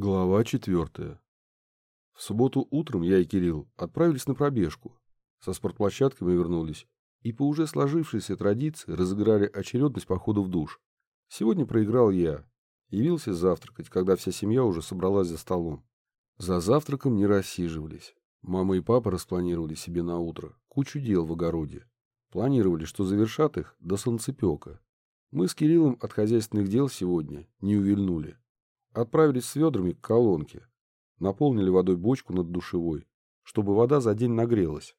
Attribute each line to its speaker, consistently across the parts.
Speaker 1: Глава четвертая. В субботу утром я и Кирилл отправились на пробежку. Со спортплощадки мы вернулись и по уже сложившейся традиции разыграли очередность похода в душ. Сегодня проиграл я. Явился завтракать, когда вся семья уже собралась за столом. За завтраком не рассиживались. Мама и папа распланировали себе на утро кучу дел в огороде. Планировали, что завершат их до солнцепека. Мы с Кириллом от хозяйственных дел сегодня не увильнули. Отправились с ведрами к колонке. Наполнили водой бочку над душевой, чтобы вода за день нагрелась.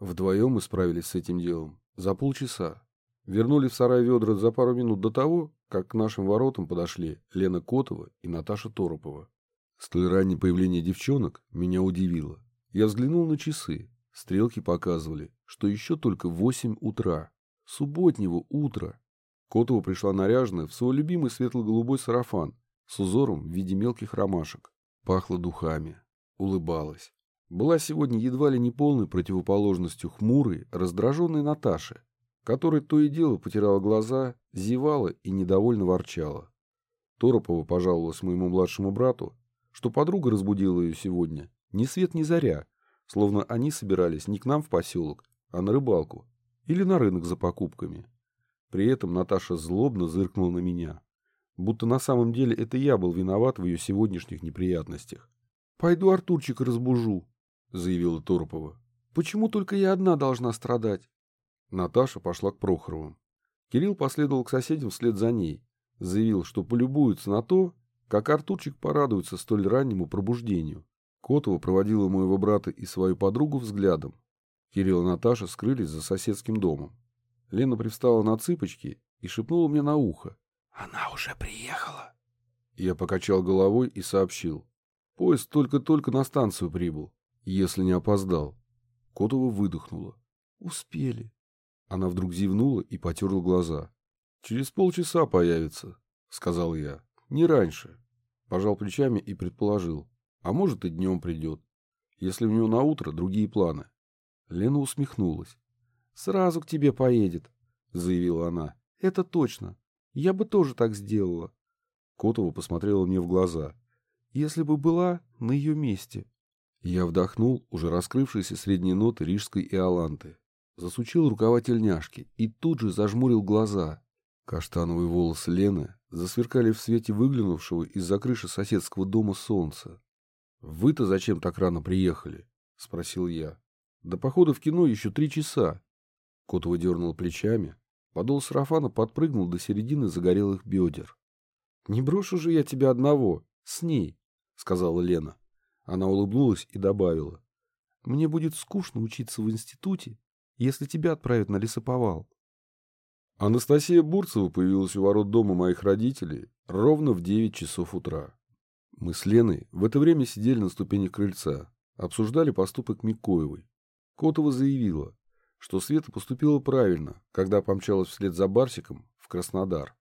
Speaker 1: Вдвоем мы справились с этим делом за полчаса. Вернули в сарай ведра за пару минут до того, как к нашим воротам подошли Лена Котова и Наташа Торопова. Столь раннее появление девчонок меня удивило. Я взглянул на часы. Стрелки показывали, что еще только восемь утра. Субботнего утра. Котова пришла наряженная в свой любимый светло-голубой сарафан с узором в виде мелких ромашек. Пахло духами. Улыбалась. Была сегодня едва ли не полной противоположностью хмурой, раздраженной Наташи, которая то и дело потирала глаза, зевала и недовольно ворчала. Торопова пожаловалась моему младшему брату, что подруга разбудила ее сегодня ни свет ни заря, словно они собирались не к нам в поселок, а на рыбалку или на рынок за покупками. При этом Наташа злобно зыркнула на меня будто на самом деле это я был виноват в ее сегодняшних неприятностях. «Пойду Артурчика разбужу», — заявила Торопова. «Почему только я одна должна страдать?» Наташа пошла к Прохоровым. Кирилл последовал к соседям вслед за ней, заявил, что полюбуется на то, как Артурчик порадуется столь раннему пробуждению. Котова проводила моего брата и свою подругу взглядом. Кирилл и Наташа скрылись за соседским домом. Лена привстала на цыпочки и шепнула мне на ухо.
Speaker 2: Она уже приехала.
Speaker 1: Я покачал головой и сообщил. Поезд только-только на станцию прибыл, если не опоздал. Котова выдохнула. Успели. Она вдруг зевнула и потерла глаза. Через полчаса появится, сказал я. Не раньше. Пожал плечами и предположил. А может и днем придет. Если у него на утро другие планы. Лена усмехнулась. «Сразу к тебе поедет», — заявила она. «Это точно. Я бы тоже так сделала. Котова посмотрела мне в глаза. Если бы была на ее месте. Я вдохнул уже раскрывшиеся средние ноты рижской иоланты. Засучил рукава тельняшки и тут же зажмурил глаза. Каштановые волосы Лены засверкали в свете выглянувшего из-за крыши соседского дома солнца. «Вы-то зачем так рано приехали?» — спросил я. «До похода в кино еще три часа». Котова дернул плечами, Подол сарафана подпрыгнул до середины загорелых бедер. — Не брошу же я тебя одного, с ней, — сказала Лена. Она улыбнулась и добавила. — Мне будет скучно учиться в институте, если тебя отправят на лесоповал. Анастасия Бурцева появилась у ворот дома моих родителей ровно в девять часов утра. Мы с Леной в это время сидели на ступенях крыльца, обсуждали поступок Микоевой. Котова заявила, что Света поступила правильно, когда помчалась вслед за Барсиком в Краснодар.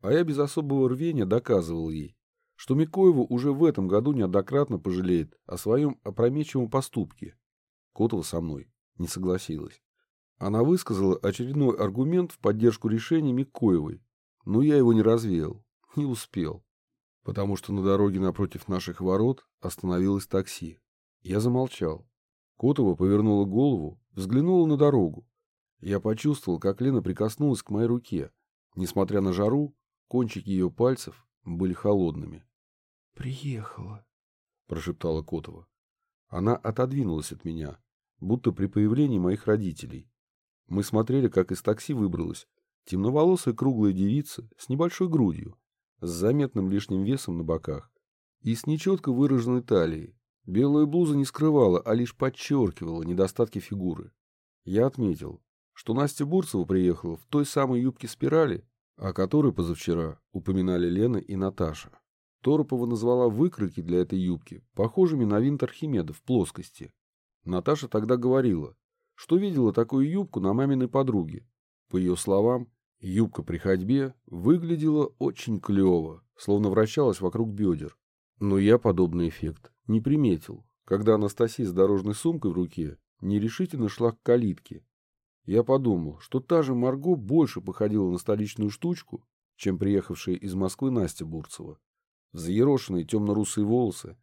Speaker 1: А я без особого рвения доказывал ей, что Микоева уже в этом году неоднократно пожалеет о своем опрометчивом поступке. Котова со мной не согласилась. Она высказала очередной аргумент в поддержку решения Микоевой, но я его не развеял, не успел, потому что на дороге напротив наших ворот остановилось такси. Я замолчал. Котова повернула голову, взглянула на дорогу. Я почувствовал, как Лена прикоснулась к моей руке. Несмотря на жару, кончики ее пальцев были холодными.
Speaker 2: «Приехала», —
Speaker 1: прошептала Котова. Она отодвинулась от меня, будто при появлении моих родителей. Мы смотрели, как из такси выбралась темноволосая круглая девица с небольшой грудью, с заметным лишним весом на боках и с нечетко выраженной талией. Белая блуза не скрывала, а лишь подчеркивала недостатки фигуры. Я отметил, что Настя Бурцева приехала в той самой юбке спирали, о которой позавчера упоминали Лена и Наташа. Торопова назвала выкройки для этой юбки похожими на винт Архимеда в плоскости. Наташа тогда говорила, что видела такую юбку на маминой подруге. По ее словам, юбка при ходьбе выглядела очень клево, словно вращалась вокруг бедер. Но я подобный эффект не приметил, когда Анастасия с дорожной сумкой в руке нерешительно шла к калитке. Я подумал, что та же Марго больше походила на столичную штучку, чем приехавшая из Москвы Настя Бурцева. Взъерошенные темно-русые волосы,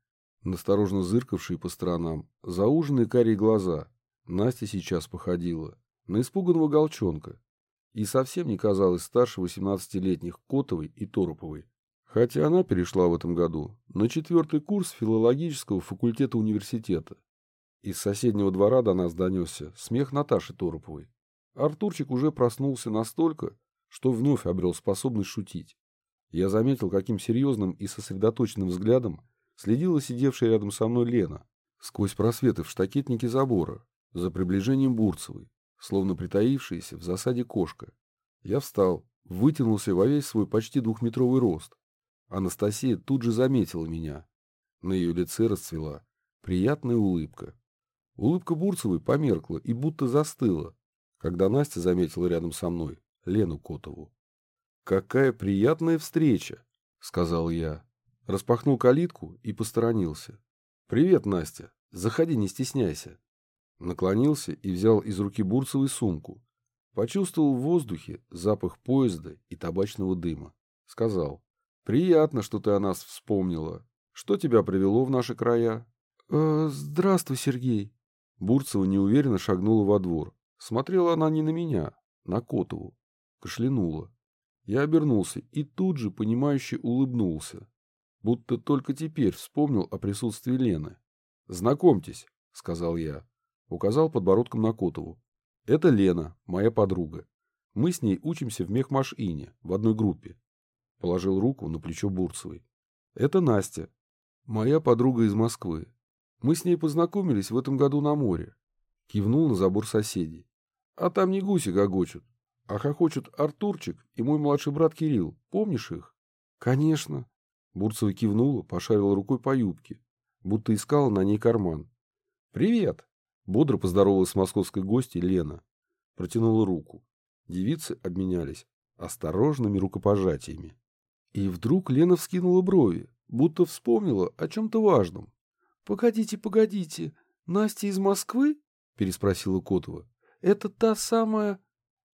Speaker 1: насторожно зыркавшие по сторонам, зауженные карие глаза. Настя сейчас походила на испуганного голчонка и совсем не казалась старше 18-летних Котовой и Тороповой. Хотя она перешла в этом году на четвертый курс филологического факультета университета. Из соседнего двора до нас донесся смех Наташи Тороповой. Артурчик уже проснулся настолько, что вновь обрел способность шутить. Я заметил, каким серьезным и сосредоточенным взглядом следила сидевшая рядом со мной Лена сквозь просветы в штакетнике забора за приближением Бурцевой, словно притаившаяся в засаде кошка. Я встал, вытянулся во весь свой почти двухметровый рост. Анастасия тут же заметила меня. На ее лице расцвела приятная улыбка. Улыбка Бурцевой померкла и будто застыла, когда Настя заметила рядом со мной Лену Котову. «Какая приятная встреча!» — сказал я. Распахнул калитку и посторонился. «Привет, Настя. Заходи, не стесняйся». Наклонился и взял из руки Бурцевой сумку. Почувствовал в воздухе запах поезда и табачного дыма. Сказал. «Приятно, что ты о нас вспомнила. Что тебя привело в наши края?»
Speaker 2: «Э, «Здравствуй, Сергей».
Speaker 1: Бурцева неуверенно шагнула во двор. Смотрела она не на меня, на Котову. Кашлянула. Я обернулся и тут же, понимающе улыбнулся. Будто только теперь вспомнил о присутствии Лены. «Знакомьтесь», — сказал я. Указал подбородком на Котову. «Это Лена, моя подруга. Мы с ней учимся в Мехмаш-Ине, в одной группе». Положил руку на плечо Бурцевой. «Это Настя, моя подруга из Москвы. Мы с ней познакомились в этом году на море». Кивнул на забор соседей. «А там не гуси гогочут, а хохочут Артурчик и мой младший брат Кирилл. Помнишь их? Конечно. Бурцева кивнула, пошарила рукой по юбке, будто искала на ней карман. Привет. Бодро поздоровалась с московской гостьей Лена. Протянула руку. Девицы обменялись осторожными рукопожатиями. И вдруг Лена вскинула брови, будто вспомнила о чем-то важном. — Погодите, погодите, Настя из Москвы? — переспросила Котова. — Это та самая...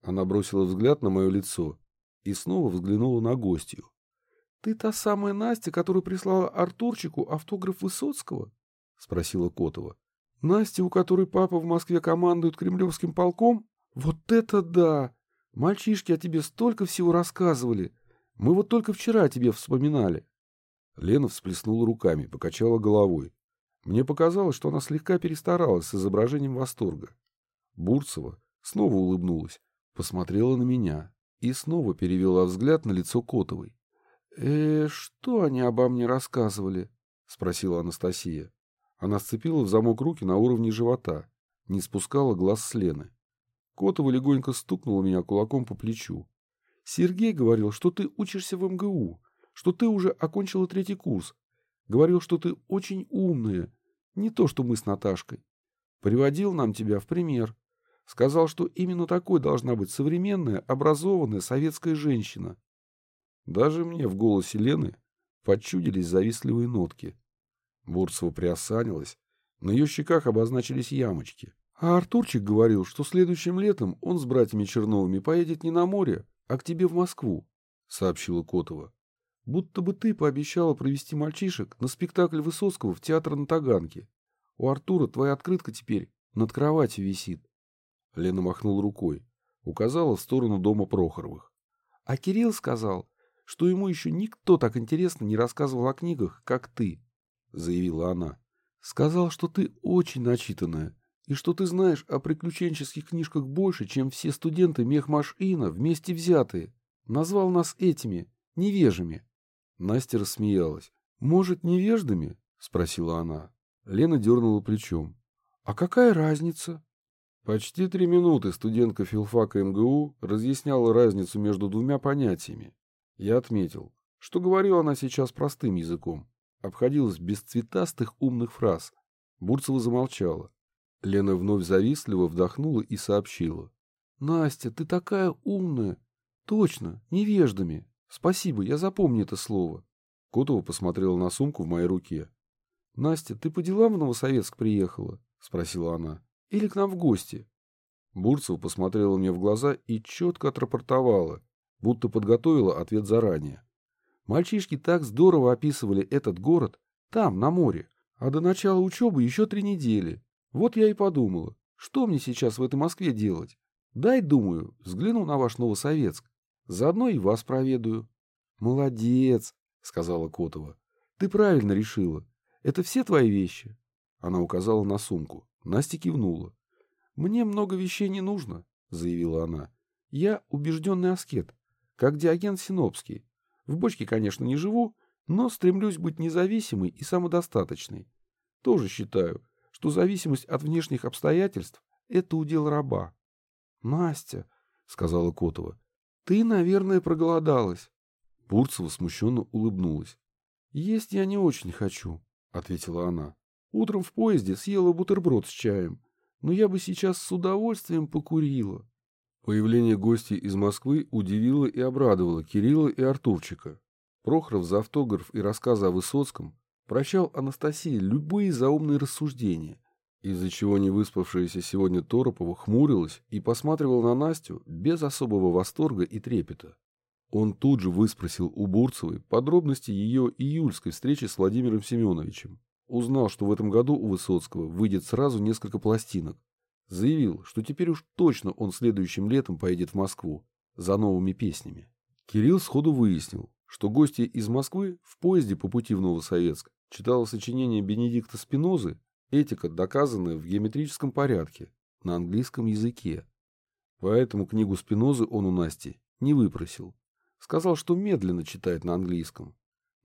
Speaker 1: Она бросила взгляд на мое лицо и снова взглянула на гостью. — Ты та самая Настя, которая прислала Артурчику автограф Высоцкого? — спросила Котова. — Настя, у которой папа в Москве командует кремлевским полком? Вот это да! Мальчишки о тебе столько всего рассказывали. Мы вот только вчера о тебе вспоминали. Лена всплеснула руками, покачала головой. Мне показалось, что она слегка перестаралась с изображением восторга. Бурцева снова улыбнулась, посмотрела на меня и снова перевела взгляд на лицо Котовой. «Э, что они обо мне рассказывали?» — спросила Анастасия. Она сцепила в замок руки на уровне живота, не спускала глаз с Лены. Котова легонько стукнула меня кулаком по плечу. «Сергей говорил, что ты учишься в МГУ, что ты уже окончила третий курс. Говорил, что ты очень умная, не то, что мы с Наташкой. Приводил нам тебя в пример. Сказал, что именно такой должна быть современная, образованная советская женщина. Даже мне в голосе Лены подчудились завистливые нотки. Бурцева приосанилась, на ее щеках обозначились ямочки. А Артурчик говорил, что следующим летом он с братьями Черновыми поедет не на море, а к тебе в Москву, — сообщила Котова. Будто бы ты пообещала провести мальчишек на спектакль Высоцкого в театр на Таганке. У Артура твоя открытка теперь над кроватью висит. Лена махнула рукой, указала в сторону дома Прохоровых. А Кирилл сказал, что ему еще никто так интересно не рассказывал о книгах, как ты, заявила она. Сказал, что ты очень начитанная, и что ты знаешь о приключенческих книжках больше, чем все студенты Мехмаш-Ина вместе взятые. Назвал нас этими, невежими. Настя рассмеялась. «Может, невеждами?» — спросила она. Лена дернула плечом. «А какая разница?» Почти три минуты студентка филфака МГУ разъясняла разницу между двумя понятиями. Я отметил, что говорила она сейчас простым языком, обходилась без цветастых умных фраз. Бурцева замолчала. Лена вновь завистливо вдохнула и сообщила. — Настя, ты такая умная. Точно, невеждами. Спасибо, я запомню это слово. Котова посмотрела на сумку в моей руке. — Настя, ты по делам в Новосоветск приехала? — спросила она. Или к нам в гости?» Бурцева посмотрела мне в глаза и четко отрапортовала, будто подготовила ответ заранее. Мальчишки так здорово описывали этот город, там, на море. А до начала учебы еще три недели. Вот я и подумала, что мне сейчас в этой Москве делать? Дай, думаю, взгляну на ваш Новосоветск. Заодно и вас проведаю. Молодец, сказала Котова. Ты правильно решила. Это все твои вещи? Она указала на сумку. Настя кивнула. Мне много вещей не нужно, заявила она. Я убежденный аскет, как Диоген Синопский. В бочке, конечно, не живу, но стремлюсь быть независимой и самодостаточной. Тоже считаю, что зависимость от внешних обстоятельств – это удел раба. — Настя, — сказала Котова, — ты, наверное, проголодалась. Бурцева смущенно улыбнулась. — Есть я не очень хочу, — ответила она. Утром в поезде съела бутерброд с чаем, но я бы сейчас с удовольствием покурила. Появление гостей из Москвы удивило и обрадовало Кирилла и Артурчика. Прохоров за автограф и рассказы о Высоцком прощал Анастасии любые заумные рассуждения, из-за чего невыспавшаяся сегодня Торопова хмурилась и посматривала на Настю без особого восторга и трепета. Он тут же выспросил у Бурцевой подробности ее июльской встречи с Владимиром Семеновичем. Узнал, что в этом году у Высоцкого выйдет сразу несколько пластинок. Заявил, что теперь уж точно он следующим летом поедет в Москву за новыми песнями. Кирилл сходу выяснил, что гости из Москвы в поезде по пути в Новосоветск читала сочинение Бенедикта Спинозы «Этика, доказанная в геометрическом порядке» на английском языке. Поэтому книгу Спинозы он у Насти не выпросил. Сказал, что медленно читает на английском.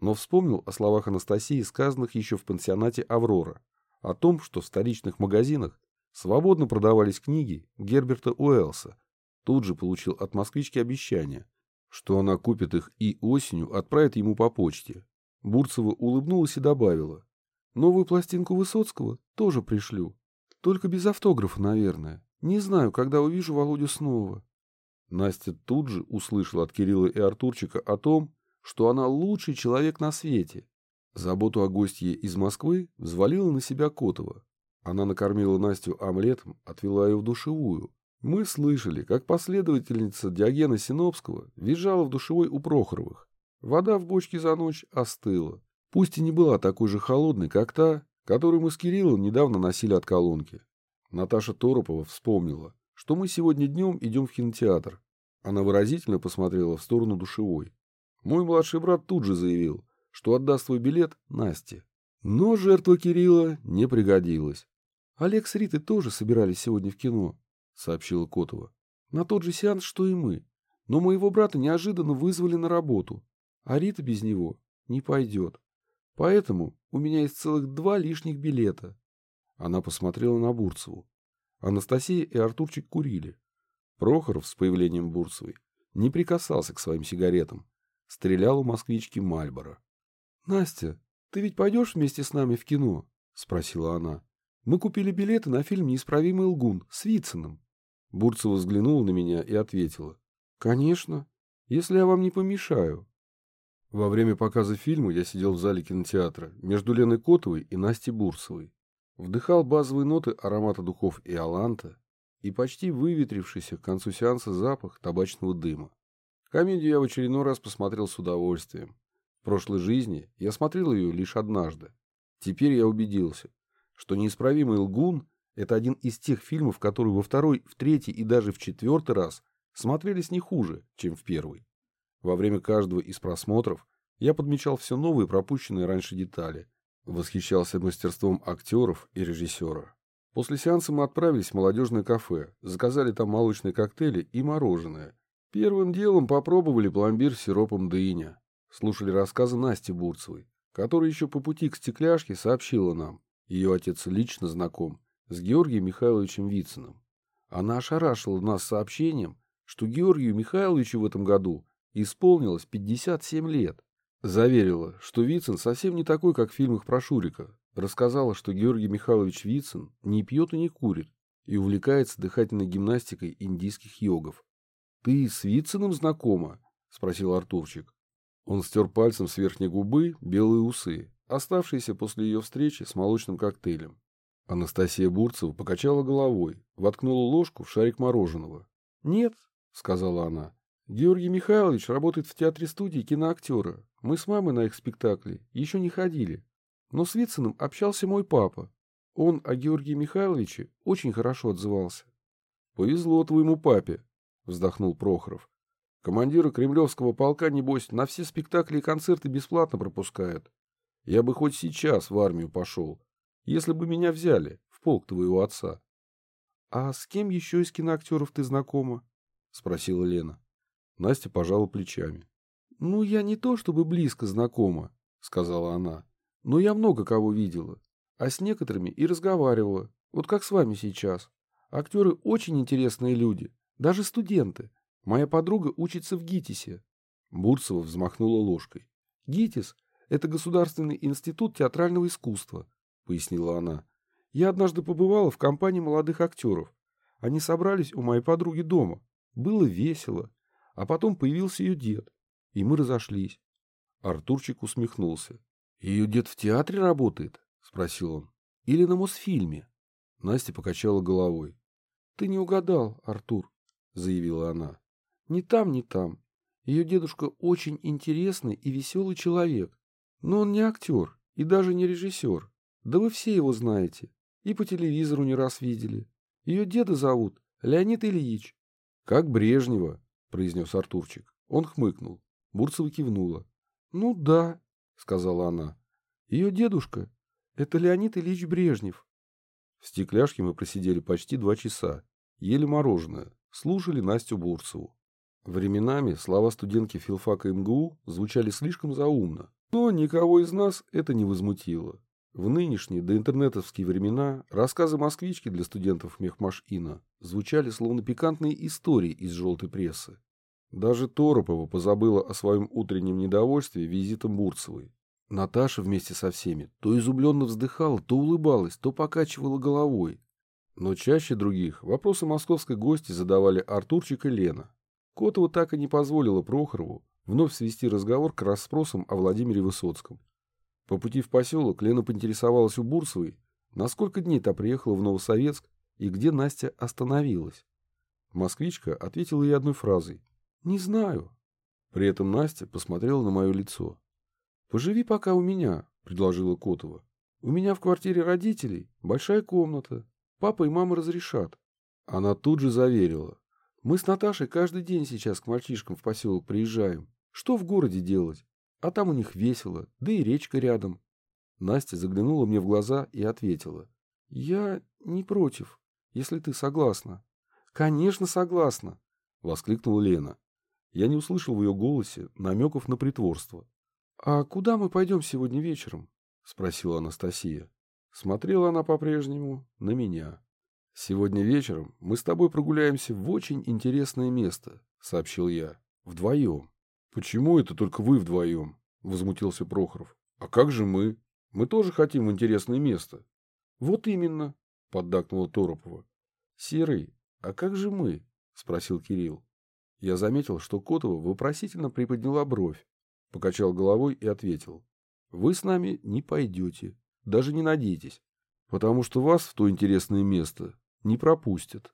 Speaker 1: Но вспомнил о словах Анастасии, сказанных еще в пансионате «Аврора», о том, что в столичных магазинах свободно продавались книги Герберта Уэллса. Тут же получил от москвички обещание – что она купит их и осенью отправит ему по почте. Бурцева улыбнулась и добавила. Новую пластинку Высоцкого тоже пришлю. Только без автографа, наверное. Не знаю, когда увижу Володю снова. Настя тут же услышала от Кирилла и Артурчика о том, что она лучший человек на свете. Заботу о гостье из Москвы взвалила на себя Котова. Она накормила Настю омлетом, отвела ее в душевую, мы слышали, как последовательница Диогена Синопского визжала в душевой у Прохоровых. Вода в бочке за ночь остыла. Пусть и не была такой же холодной, как та, которую мы с Кириллом недавно носили от колонки. Наташа Торопова вспомнила, что мы сегодня днем идем в кинотеатр. Она выразительно посмотрела в сторону душевой. Мой младший брат тут же заявил, что отдаст свой билет Насте. Но жертва Кирилла не пригодилась. Олег с Ритой тоже собирались сегодня в кино, сообщила Котова. На тот же сеанс, что и мы. Но моего брата неожиданно вызвали на работу, а Рита без него не пойдет. Поэтому у меня есть целых два лишних билета. Она посмотрела на Бурцеву. Анастасия и Артурчик курили. Прохоров с появлением Бурцевой не прикасался к своим сигаретам. Стрелял у москвички Мальборо. — Настя, ты ведь пойдешь вместе с нами в кино? — спросила она. — Мы купили билеты на фильм «Неисправимый лгун» с Вициным. Бурцева взглянула на меня и ответила. «Конечно, если я вам не помешаю». Во время показа фильма я сидел в зале кинотеатра между Леной Котовой и Настей Бурцевой. Вдыхал базовые ноты аромата духов и аланта и почти выветрившийся к концу сеанса запах табачного дыма. Комедию я в очередной раз посмотрел с удовольствием. В прошлой жизни я смотрел ее лишь однажды. Теперь я убедился, что неисправимый лгун это один из тех фильмов, которые во второй, в третий и даже в четвертый раз смотрелись не хуже, чем в первый. Во время каждого из просмотров я подмечал все новые пропущенные раньше детали, восхищался мастерством актеров и режиссера. После сеанса мы отправились в молодежное кафе, заказали там молочные коктейли и мороженое. Первым делом попробовали пломбир с сиропом дыня. Слушали рассказы Насти Бурцевой, которая еще по пути к стекляшке сообщила нам, ее отец лично знаком с Георгием Михайловичем Вициным. Она ошарашила нас сообщением, что Георгию Михайловичу в этом году исполнилось 57 лет. Заверила, что Вицин совсем не такой, как в фильмах про Шурика. Рассказала, что Георгий Михайлович Вицин не пьет и не курит и увлекается дыхательной гимнастикой индийских йогов. «Ты с Вициным знакома?» – спросил Артурчик. Он стер пальцем с верхней губы белые усы, оставшиеся после ее встречи с молочным коктейлем. Анастасия Бурцева покачала головой, воткнула ложку в шарик мороженого. «Нет», — сказала она, —
Speaker 2: Георгий Михайлович работает в театре-студии киноактера. Мы с мамой на их спектакли еще не ходили. Но с Вициным общался мой папа. Он о Георгии Михайловиче очень хорошо отзывался.
Speaker 1: «Повезло твоему папе», — вздохнул Прохоров. «Командира кремлевского полка, небось, на все спектакли и концерты бесплатно пропускают. Я бы хоть сейчас в армию пошел, если бы меня взяли в полк твоего отца».
Speaker 2: «А с кем еще из киноактеров ты знакома?» — спросила Лена.
Speaker 1: Настя пожала плечами.
Speaker 2: «Ну, я не то чтобы близко знакома», — сказала она, — «но я много кого видела, а с некоторыми и разговаривала, вот как с вами сейчас. Актеры очень интересные люди, даже студенты. Моя подруга учится в ГИТИСе».
Speaker 1: Бурцева взмахнула ложкой.
Speaker 2: «ГИТИС — это Государственный институт театрального искусства», — пояснила она. «Я однажды побывала в компании молодых актеров. Они собрались у моей подруги дома. Было весело. А потом появился ее дед, и мы разошлись.
Speaker 1: Артурчик усмехнулся. «Ее дед в театре работает?» — спросил он. «Или на Мосфильме?» Настя покачала головой.
Speaker 2: «Ты не угадал, Артур», — заявила она. «Ни там, ни там. Ее дедушка очень интересный и веселый человек. Но он не актер и даже не режиссер. Да вы все его знаете. И по телевизору не раз видели. Ее деда зовут Леонид Ильич.
Speaker 1: Как Брежнева, — произнес Артурчик. Он хмыкнул. Бурцева кивнула.
Speaker 2: — Ну да, — сказала она. — Ее дедушка — это Леонид Ильич Брежнев.
Speaker 1: В стекляшке мы просидели почти два часа, ели мороженое, слушали Настю Бурцеву. Временами слова студентки филфака МГУ звучали слишком заумно, но никого из нас это не возмутило. В нынешние доинтернетовские времена рассказы москвички для студентов Мехмаш-Ина звучали словно пикантные истории из желтой прессы. Даже Торопова позабыла о своем утреннем недовольстве визитом Бурцевой. Наташа вместе со всеми то изумленно вздыхала, то улыбалась, то покачивала головой. Но чаще других вопросы московской гости задавали Артурчик и Лена. Котова так и не позволила Прохорову вновь свести разговор к расспросам о Владимире Высоцком. По пути в поселок Лена поинтересовалась у Бурсовой, на сколько дней та приехала в Новосоветск и где Настя остановилась. Москвичка ответила ей одной фразой «Не знаю». При этом Настя посмотрела на мое лицо. «Поживи пока у меня», — предложила Котова. «У меня в квартире родителей большая комната. Папа и мама разрешат». Она тут же заверила. «Мы с Наташей каждый день сейчас к мальчишкам в поселок приезжаем. Что в городе делать? А там у них весело, да и речка рядом. Настя заглянула мне в глаза и ответила. «Я не против, если ты согласна». «Конечно, согласна!» — воскликнула Лена. Я не услышал в ее голосе намеков на притворство. «А куда мы пойдем сегодня вечером?» — спросила Анастасия. Смотрела она по-прежнему на меня. «Сегодня вечером мы с тобой прогуляемся в очень интересное место», — сообщил я. «Вдвоем». «Почему это только вы вдвоем?» — возмутился Прохоров. «А как же мы? Мы тоже хотим в интересное место». «Вот именно», — поддакнула Торопова. «Серый, а как же мы?» — спросил Кирилл. Я заметил, что Котова вопросительно приподняла бровь, покачал головой и ответил. «Вы с нами не пойдете, даже не надейтесь, потому что вас в то интересное место не пропустят».